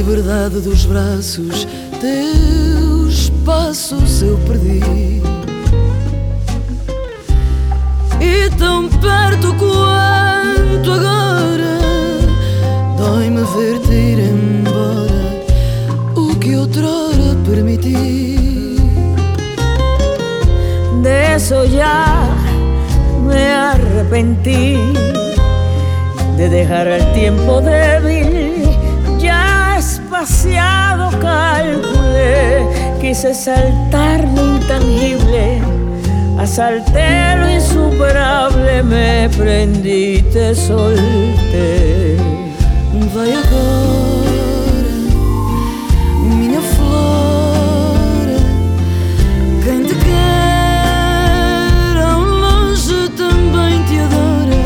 liberdade dos braços Teus passos eu perdi. E tão perto quanto agora Dói-me ver-te ir embora O que outrora permiti. De eso ya me arrepentí de dejar el tiempo débil, ya espaciado calculé, quise saltar lo intangible, asalté lo insuperable, me prendí, te solté. Vai agora, minha flor, quem te quer ao longe também te adora.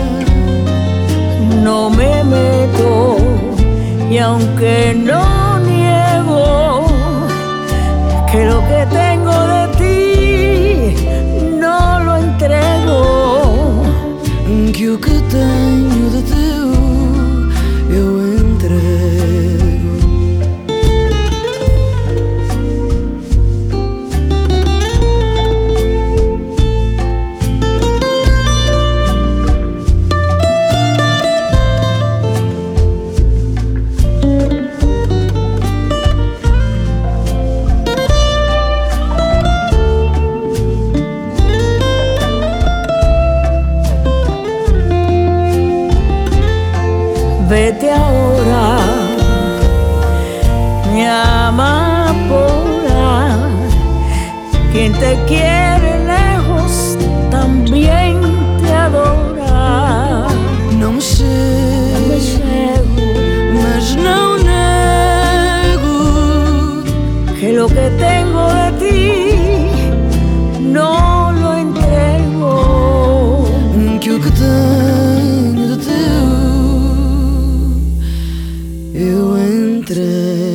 No me meto y aunque no vete ahora, mi amapora, quien te quiere lejos también te adora. Não sei, mas nego, mas não nego que lo que tengo de ti no lo entrego. Que o que eu entrei.